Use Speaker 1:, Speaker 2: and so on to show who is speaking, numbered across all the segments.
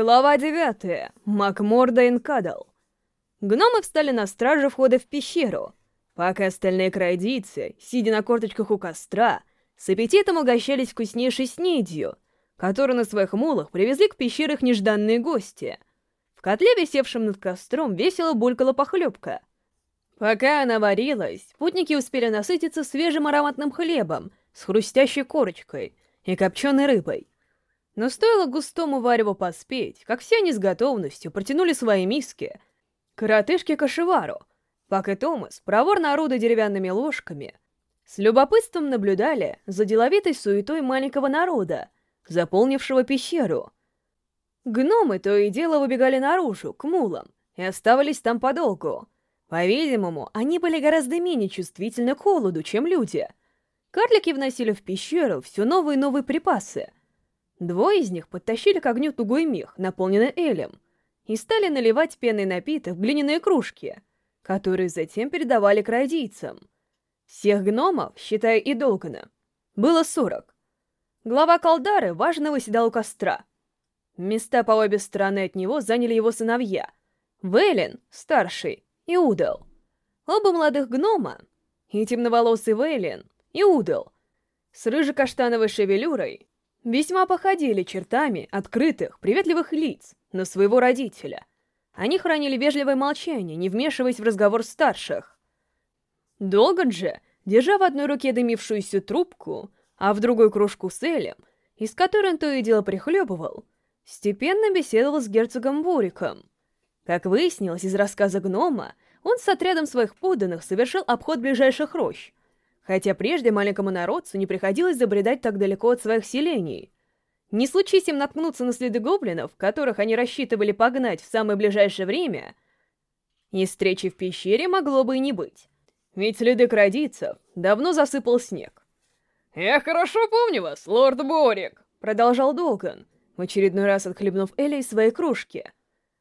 Speaker 1: Глава 9. Макморда Кадл. Гномы встали на страже входа в пещеру, пока остальные крайдийцы, сидя на корточках у костра, с аппетитом угощались вкуснейшей снедью, которую на своих мулах привезли к пещере их нежданные гости. В котле, висевшем над костром, весело булькала похлебка. Пока она варилась, путники успели насытиться свежим ароматным хлебом с хрустящей корочкой и копченой рыбой. Но стоило густому вареву поспеть, как все они с готовностью протянули свои миски коротышке Кашевару, Пак и Томас, проворно орудуя деревянными ложками, с любопытством наблюдали за деловитой суетой маленького народа, заполнившего пещеру. Гномы то и дело выбегали наружу, к мулам, и оставались там подолгу. По-видимому, они были гораздо менее чувствительны к холоду, чем люди. Карлики вносили в пещеру все новые и новые припасы — Двое из них подтащили к огню тугой мех, наполненный элем, и стали наливать пенный напиток в глиняные кружки, которые затем передавали крайдийцам. Всех гномов, считая и Долгана, было сорок. Глава Калдары важно выседал у костра. Места по обе стороны от него заняли его сыновья. Вейлин, старший, и Удал. Оба молодых гнома, и темноволосый Вейлин, и Удал, с рыжекаштановой шевелюрой, весьма походили чертами открытых, приветливых лиц на своего родителя. Они хранили вежливое молчание, не вмешиваясь в разговор старших. Долган же, держа в одной руке дымившуюся трубку, а в другой кружку с элем, из которой он то и дело прихлебывал, степенно беседовал с герцогом Буриком. Как выяснилось из рассказа гнома, он с отрядом своих подданных совершил обход ближайших рощ, хотя прежде маленькому народцу не приходилось забредать так далеко от своих селений. Не случись им наткнуться на следы гоблинов, которых они рассчитывали погнать в самое ближайшее время, и встречи в пещере могло бы и не быть. Ведь следы крадийцев давно засыпал снег.
Speaker 2: «Я хорошо помню вас, лорд Борик», —
Speaker 1: продолжал Долган, в очередной раз отхлебнув Элли из своей кружки.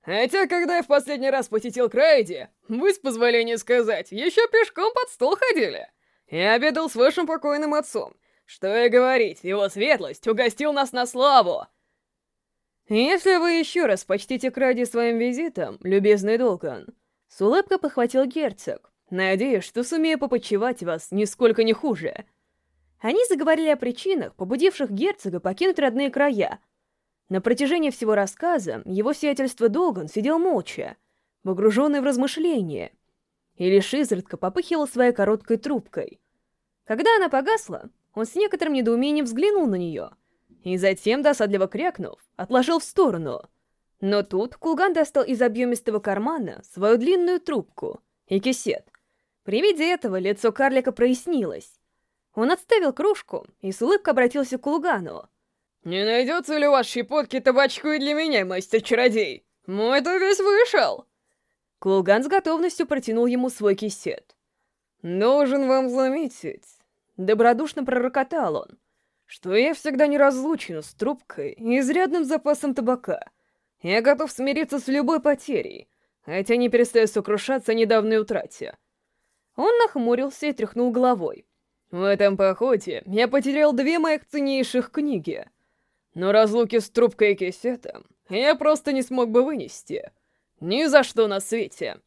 Speaker 2: «Хотя, когда я в последний раз посетил Крайди, вы, с позволения сказать, еще пешком под стол ходили». Я обедал с вашим покойным отцом. Что и говорить, его светлость угостил нас на славу!»
Speaker 1: «Если вы еще раз почтите Кради своим визитом, любезный Долкан», — с улыбкой похватил герцог, «надеюсь, что сумею попочевать вас нисколько не хуже». Они заговорили о причинах, побудивших герцога покинуть родные края. На протяжении всего рассказа его сиятельство Долган сидел молча, погруженный в размышления, и лишь изредка попыхивал своей короткой трубкой. Когда она погасла, он с некоторым недоумением взглянул на нее, и затем, досадливо крякнув, отложил в сторону. Но тут Кулган достал из объемистого кармана свою длинную трубку и кисет. При виде этого лицо карлика прояснилось. Он отставил кружку и с улыбкой обратился к Кулгану.
Speaker 2: «Не найдется ли у вас щепотки табачку и для меня, мастер-чародей? Мой-то весь вышел!»
Speaker 1: Кулган с готовностью протянул ему свой кисет.
Speaker 2: «Должен вам заметить», — добродушно пророкотал он, «что я всегда неразлучен с трубкой и изрядным запасом табака. Я готов смириться с любой потерей, хотя не перестаю сокрушаться о недавней утрате».
Speaker 1: Он нахмурился и тряхнул головой.
Speaker 2: «В этом походе я потерял две моих ценнейших книги, но разлуки с трубкой и кисетом я просто не смог бы вынести». Ни за что на свете.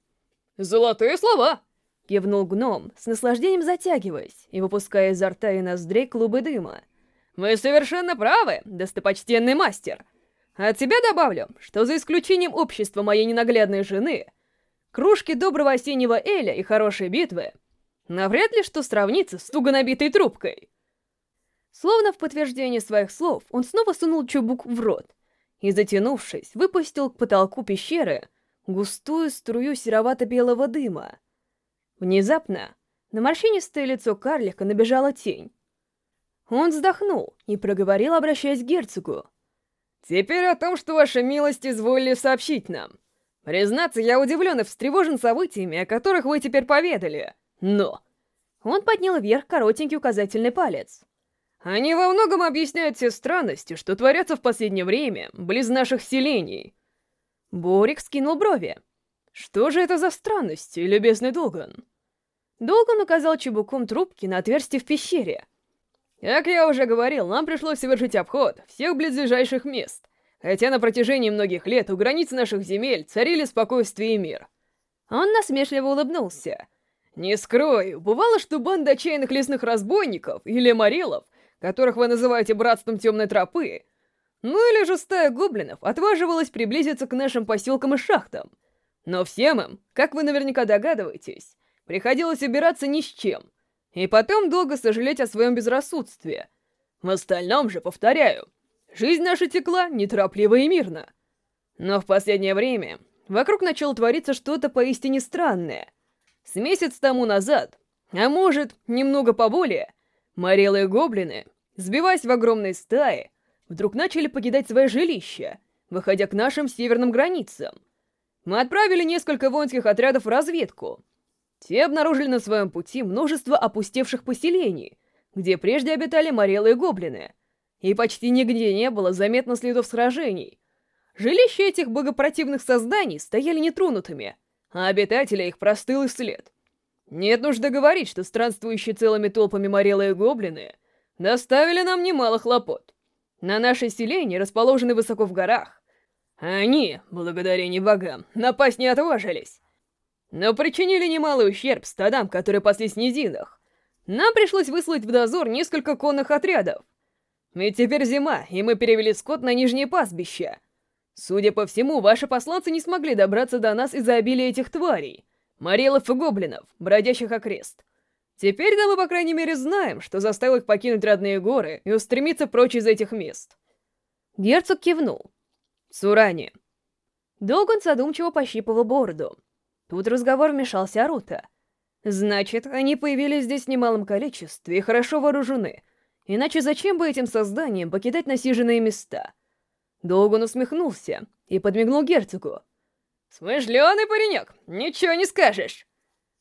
Speaker 2: Золотые слова!
Speaker 1: Кивнул гном, с наслаждением затягиваясь и выпуская изо рта и ноздрей клубы дыма.
Speaker 2: «Вы совершенно правы, достопочтенный мастер. От тебя добавлю, что за исключением общества моей ненаглядной жены, кружки доброго осеннего эля и хорошей битвы навряд ли что сравнится с туго набитой трубкой».
Speaker 1: Словно в подтверждение своих слов, он снова сунул чубук в рот и, затянувшись, выпустил к потолку пещеры густую струю серовато-белого дыма. Внезапно на морщинистое лицо карлика набежала тень. Он вздохнул и проговорил, обращаясь к герцогу.
Speaker 2: «Теперь о том, что ваша милость изволили сообщить нам. Признаться, я удивлен и встревожен событиями, о которых вы теперь поведали. Но...»
Speaker 1: Он поднял вверх коротенький указательный палец.
Speaker 2: «Они во многом объясняют все странности, что творятся в последнее время, близ наших селений.
Speaker 1: Борик скинул брови. «Что же это за странности, любезный Долган?» Долган указал чебуком трубки на отверстие в пещере.
Speaker 2: «Как я уже говорил, нам пришлось совершить обход всех близлежащих мест, хотя на протяжении многих лет у границ наших земель царили спокойствие и мир.
Speaker 1: Он насмешливо улыбнулся.
Speaker 2: Не скрою, бывало, что банда отчаянных лесных разбойников или морелов, которых вы называете братством темной тропы, ну или же стая гоблинов отваживалась приблизиться к нашим поселкам и шахтам. Но всем им, как вы наверняка догадываетесь, приходилось убираться ни с чем, и потом долго сожалеть о своем безрассудстве. В остальном же, повторяю, жизнь наша текла неторопливо и мирно. Но в последнее время вокруг начало твориться что-то поистине странное. С месяц тому назад, а может, немного поболее, морелые гоблины, сбиваясь в огромной стае, вдруг начали покидать свои жилища, выходя к нашим северным границам. Мы отправили несколько воинских отрядов в разведку. Те обнаружили на своем пути множество опустевших поселений, где прежде обитали морелые гоблины, и почти нигде не было заметно следов сражений. Жилища этих богопротивных созданий стояли нетронутыми, а обитателя их простыл и след. Нет нужды говорить, что странствующие целыми толпами морелые гоблины доставили нам немало хлопот. На нашей селении расположены высоко в горах. Они, благодарение богам, напасть не отважились. Но причинили немалый ущерб стадам, которые паслись в низинах. Нам пришлось выслать в дозор несколько конных отрядов. Ведь теперь зима, и мы перевели скот на нижние пастбища. Судя по всему, ваши посланцы не смогли добраться до нас из-за обилия этих тварей. Морелов и гоблинов, бродящих окрест. Теперь-то мы, по крайней мере, знаем, что заставил их покинуть родные горы и устремиться прочь из этих мест.
Speaker 1: Герцог кивнул.
Speaker 2: Сурани.
Speaker 1: Доган задумчиво пощипывал бороду. Тут разговор вмешался Арута. Значит, они появились здесь в немалом количестве и хорошо вооружены. Иначе зачем бы этим созданиям покидать насиженные места? Долган усмехнулся и подмигнул герцогу.
Speaker 2: «Смышленый паренек, ничего не скажешь!»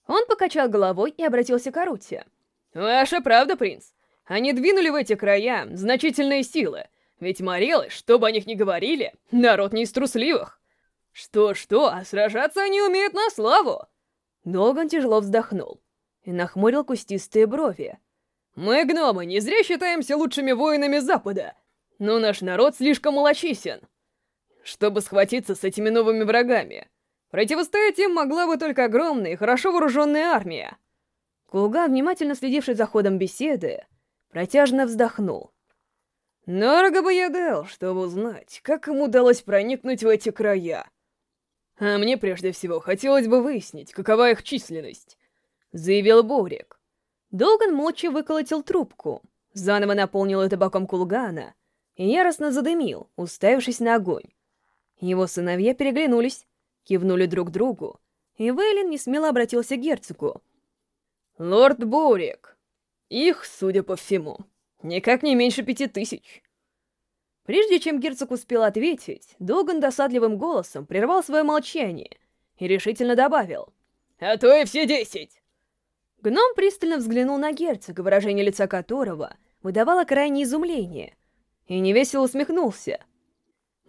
Speaker 1: Он покачал головой и обратился к Аруте.
Speaker 2: «Ваша правда, принц. Они двинули в эти края значительные силы, ведь Морелы, что бы о них ни говорили, народ не из трусливых. Что-что, а сражаться они умеют на славу!»
Speaker 1: Доган тяжело вздохнул и нахмурил кустистые брови.
Speaker 2: «Мы, гномы, не зря считаемся лучшими воинами Запада, но наш народ слишком малочисен, чтобы схватиться с этими новыми врагами. Противостоять им могла бы только огромная и хорошо вооруженная армия.
Speaker 1: Кулга, внимательно следивший за ходом беседы, протяжно вздохнул.
Speaker 2: Дорого бы я дал, чтобы узнать, как им удалось проникнуть в эти края. А мне прежде всего хотелось бы выяснить, какова их численность, заявил Борик.
Speaker 1: Долган молча выколотил трубку, заново наполнил это боком кулгана и яростно задымил, уставившись на огонь. Его сыновья переглянулись, кивнули друг другу, и Вейлин несмело обратился к герцогу.
Speaker 2: «Лорд Борик, их, судя по всему, никак не меньше пяти тысяч».
Speaker 1: Прежде чем герцог успел ответить, Доган досадливым голосом прервал свое молчание и решительно добавил.
Speaker 2: «А то и все десять!»
Speaker 1: Гном пристально взглянул на герцога, выражение лица которого выдавало крайнее изумление, и невесело усмехнулся.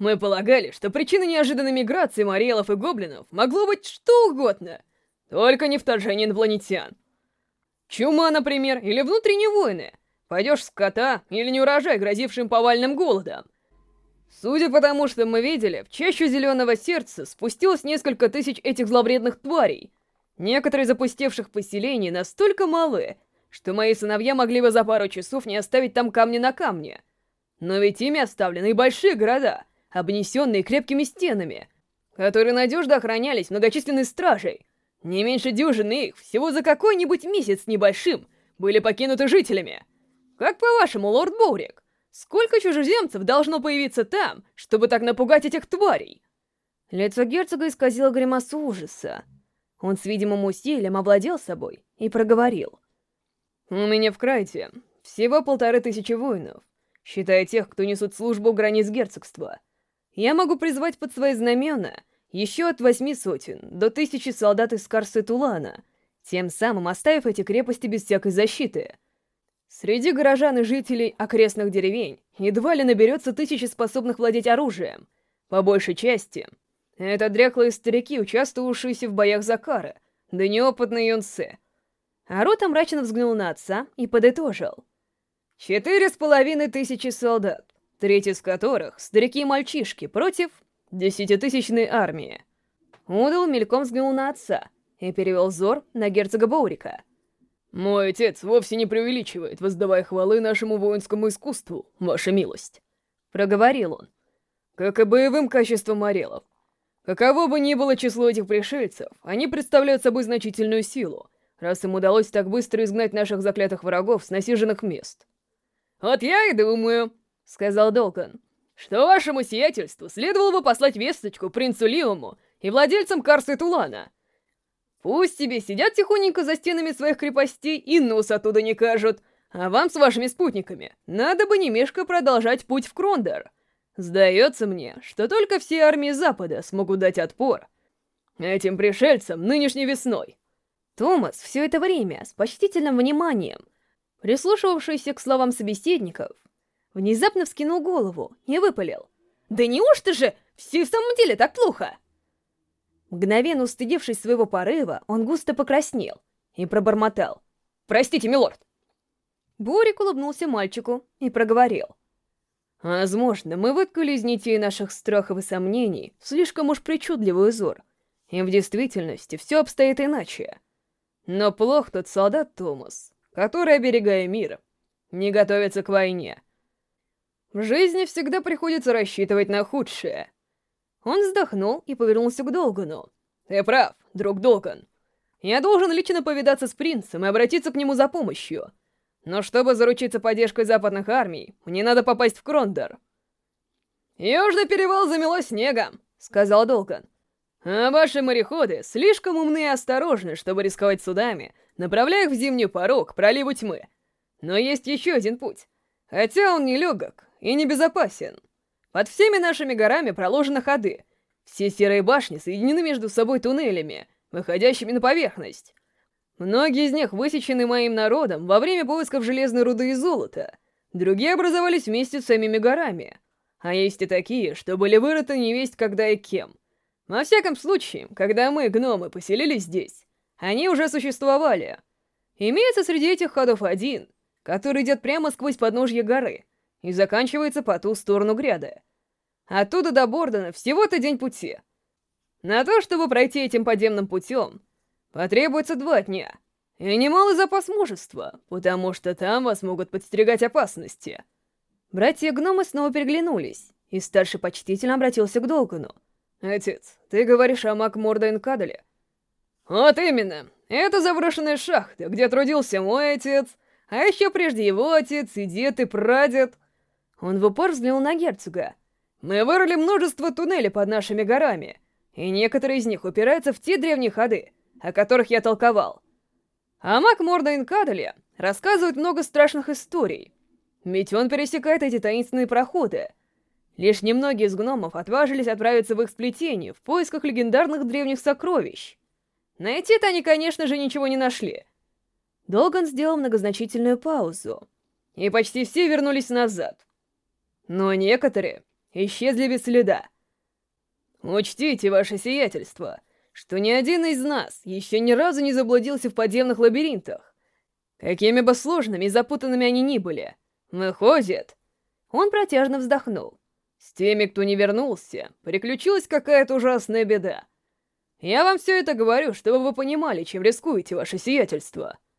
Speaker 2: Мы полагали, что причиной неожиданной миграции Мариэлов и Гоблинов могло быть что угодно, только не вторжение инопланетян. Чума, например, или внутренние войны, пойдешь с кота или неурожай, грозившим повальным голодом. Судя по тому, что мы видели, в чащу Зеленого Сердца спустилось несколько тысяч этих зловредных тварей. Некоторые запустевших поселений настолько малы, что мои сыновья могли бы за пару часов не оставить там камни на камне. Но ведь ими оставлены и большие города — обнесенные крепкими стенами, которые надежно охранялись многочисленной стражей. Не меньше дюжины их всего за какой-нибудь месяц небольшим были покинуты жителями. Как по-вашему, лорд Боурик, сколько чужеземцев должно появиться там, чтобы так напугать этих тварей?
Speaker 1: Лицо герцога исказило гримасу ужаса. Он с видимым усилием овладел собой и проговорил.
Speaker 2: «У меня в Крайте всего полторы тысячи воинов, считая тех, кто несут службу у границ герцогства я могу призвать под свои знамена еще от восьми сотен до тысячи солдат из Карсы Тулана, тем самым оставив эти крепости без всякой защиты. Среди горожан и жителей окрестных деревень едва ли наберется тысячи способных владеть оружием. По большей части, это дряхлые старики, участвовавшиеся в боях за Кара, да неопытные юнцы.
Speaker 1: Арута мрачно взглянул на отца и подытожил.
Speaker 2: Четыре с половиной тысячи солдат. Треть из которых — старики и мальчишки против десятитысячной армии. Удал мельком взглянул на отца и перевел взор на герцога Боурика. «Мой отец вовсе не преувеличивает, воздавая хвалы нашему воинскому искусству, ваша милость», — проговорил он. «Как и боевым качествам орелов. Каково бы ни было число этих пришельцев, они представляют собой значительную силу, раз им удалось так быстро изгнать наших заклятых врагов с насиженных мест. «Вот я и думаю», — сказал Долган, «что вашему сиятельству следовало бы послать весточку принцу Лиуму и владельцам Карсы Тулана. Пусть тебе сидят тихоненько за стенами своих крепостей и нос оттуда не кажут, а вам с вашими спутниками надо бы не мешко продолжать путь в Крондер. Сдается мне, что только все армии Запада смогут дать отпор этим пришельцам нынешней весной.
Speaker 1: Томас все это время с почтительным вниманием, прислушивавшийся к словам собеседников, внезапно вскинул голову и выпалил. «Да неужто же все в самом деле так плохо?» Мгновенно устыдившись своего порыва, он густо покраснел и пробормотал.
Speaker 2: «Простите, милорд!»
Speaker 1: Борик улыбнулся мальчику и проговорил.
Speaker 2: «Возможно, мы выткали из нитей наших страхов и сомнений слишком уж причудливый узор, и в действительности все обстоит иначе. Но плох тот солдат Томас, который, оберегая мир, не готовится к войне. В жизни всегда приходится рассчитывать на худшее. Он вздохнул и повернулся к Долгану. «Ты прав, друг Долган. Я должен лично повидаться с принцем и обратиться к нему за помощью. Но чтобы заручиться поддержкой западных армий, мне надо попасть в Крондор». «Южный перевал замело снегом», — сказал Долган. А ваши мореходы слишком умны и осторожны, чтобы рисковать судами, направляя их в зимнюю пору к проливу тьмы. Но есть еще один путь. Хотя он не легок и не безопасен. Под всеми нашими горами проложены ходы. Все серые башни соединены между собой туннелями, выходящими на поверхность. Многие из них высечены моим народом во время поисков железной руды и золота. Другие образовались вместе с самими горами. А есть и такие, что были вырыты невесть когда и кем. Во всяком случае, когда мы, гномы, поселились здесь, они уже существовали. Имеется среди этих ходов один, который идет прямо сквозь подножье горы и заканчивается по ту сторону гряда. Оттуда до Бордона всего-то день пути. На то, чтобы пройти этим подземным путем, потребуется два дня. И немалый запас мужества, потому что там вас могут подстерегать опасности.
Speaker 1: Братья-гномы снова переглянулись, и старший почтительно обратился к Долгану.
Speaker 2: «Отец, ты говоришь о Макморден-Кадале?» «Вот именно! Это заброшенная шахта, где трудился мой отец, а еще прежде его отец и дед и прадед».
Speaker 1: Он в упор взглянул на герцога.
Speaker 2: «Мы вырыли множество туннелей под нашими горами, и некоторые из них упираются в те древние ходы, о которых я толковал. А Макморден-Кадале рассказывает много страшных историй, ведь он пересекает эти таинственные проходы, Лишь немногие из гномов отважились отправиться в их сплетение в поисках легендарных древних сокровищ. Найти-то они, конечно же, ничего не нашли.
Speaker 1: Долган сделал многозначительную паузу.
Speaker 2: И почти все вернулись назад. Но некоторые исчезли без следа. Учтите, ваше сиятельство, что ни один из нас еще ни разу не заблудился в подземных лабиринтах. Какими бы сложными и запутанными они ни были. Выходит...
Speaker 1: Он протяжно вздохнул.
Speaker 2: С теми, кто не вернулся, приключилась какая-то ужасная беда. Я вам все это говорю, чтобы вы понимали, чем рискуете, ваше сиятельство», —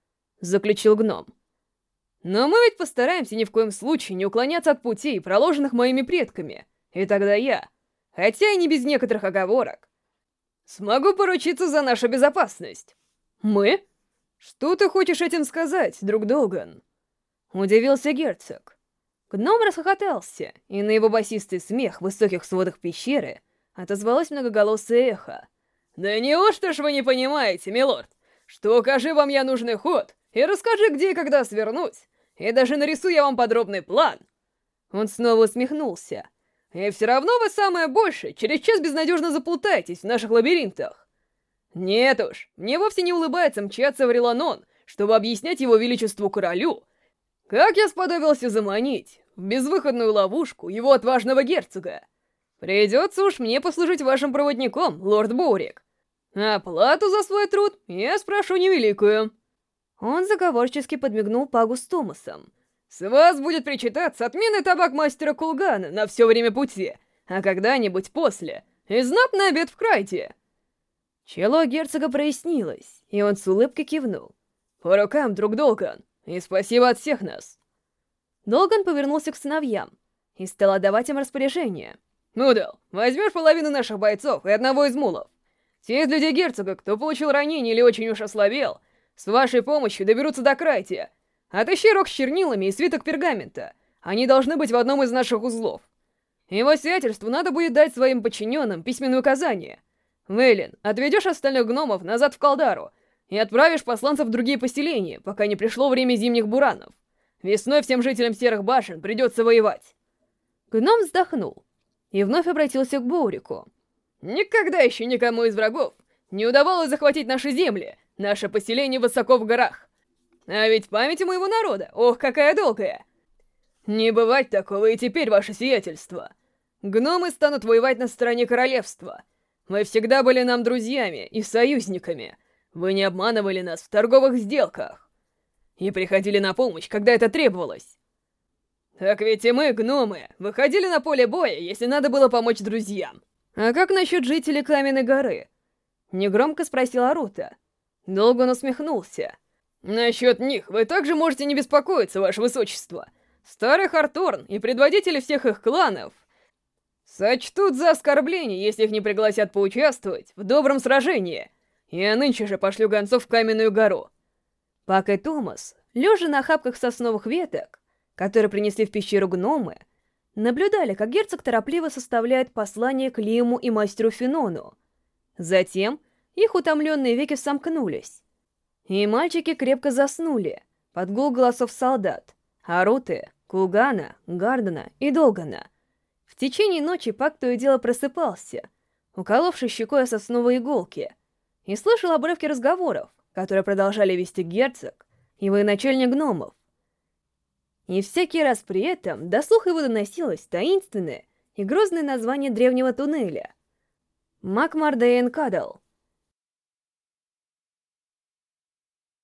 Speaker 2: заключил гном. «Но мы ведь постараемся ни в коем случае не уклоняться от путей, проложенных моими предками, и тогда я, хотя и не без некоторых оговорок, смогу поручиться за нашу безопасность». «Мы? Что ты хочешь этим сказать, друг Долган?» — удивился герцог.
Speaker 1: Гном расхохотался, и на его басистый смех в высоких сводах пещеры отозвалось многоголосое эхо.
Speaker 2: «Да неужто ж вы не понимаете, милорд, что укажи вам я нужный ход, и расскажи, где и когда свернуть, и даже нарисую я вам подробный план?» Он снова усмехнулся. «И все равно вы самое большее через час безнадежно заплутаетесь в наших лабиринтах. Нет уж, мне вовсе не улыбается мчаться в Реланон, чтобы объяснять его величеству королю, как я сподобился заманить в безвыходную ловушку его отважного герцога? Придется уж мне послужить вашим проводником, лорд Боурик. Оплату за свой труд я спрошу невеликую».
Speaker 1: Он заговорчески подмигнул Пагу с Томасом,
Speaker 2: С вас будет причитаться отменный табак мастера Кулгана на все время пути, а когда-нибудь после — и знатный обед в Крайте.
Speaker 1: Чело герцога прояснилось, и он с улыбкой кивнул.
Speaker 2: «По рукам, друг Долган, и спасибо от всех нас!»
Speaker 1: Долган повернулся к сыновьям и стал отдавать им распоряжение.
Speaker 2: «Нудел, возьмешь половину наших бойцов и одного из мулов. Те из людей герцога, кто получил ранение или очень уж ослабел, с вашей помощью доберутся до Крайтия. Отыщи рог с чернилами и свиток пергамента. Они должны быть в одном из наших узлов. Его сиятельству надо будет дать своим подчиненным письменное указание. Вейлин, отведешь остальных гномов назад в Калдару и отправишь посланцев в другие поселения, пока не пришло время зимних буранов. Весной всем жителям Серых Башен придется воевать.
Speaker 1: Гном вздохнул и вновь обратился к Боурику.
Speaker 2: Никогда еще никому из врагов не удавалось захватить наши земли, наше поселение высоко в горах. А ведь память моего народа, ох, какая долгая! Не бывать такого и теперь, ваше сиятельство. Гномы станут воевать на стороне королевства. Вы всегда были нам друзьями и союзниками. Вы не обманывали нас в торговых сделках. И приходили на помощь, когда это требовалось. Так ведь и мы, гномы, выходили на поле боя, если надо было помочь друзьям.
Speaker 1: А как насчет жителей Каменной горы? Негромко спросила Рута.
Speaker 2: Долго он усмехнулся. Насчет них вы также можете не беспокоиться, ваше высочество. Старый Харторн и предводители всех их кланов сочтут за оскорбление, если их не пригласят поучаствовать в добром сражении. Я нынче же пошлю гонцов в Каменную гору.
Speaker 1: Пак и Томас, лежа на охапках сосновых веток, которые принесли в пещеру гномы, наблюдали, как герцог торопливо составляет послание к Лиму и мастеру Фенону. Затем их утомленные веки сомкнулись, и мальчики крепко заснули под гул голосов солдат, Аруты, Кулгана, Гардена и Долгана. В течение ночи Пак то и дело просыпался, уколовший щекой сосновые иголки, и слышал обрывки разговоров, которые продолжали вести герцог и военачальник гномов. И всякий раз при этом до слуха его доносилось таинственное и грозное название древнего туннеля — Макмардейн Кадал —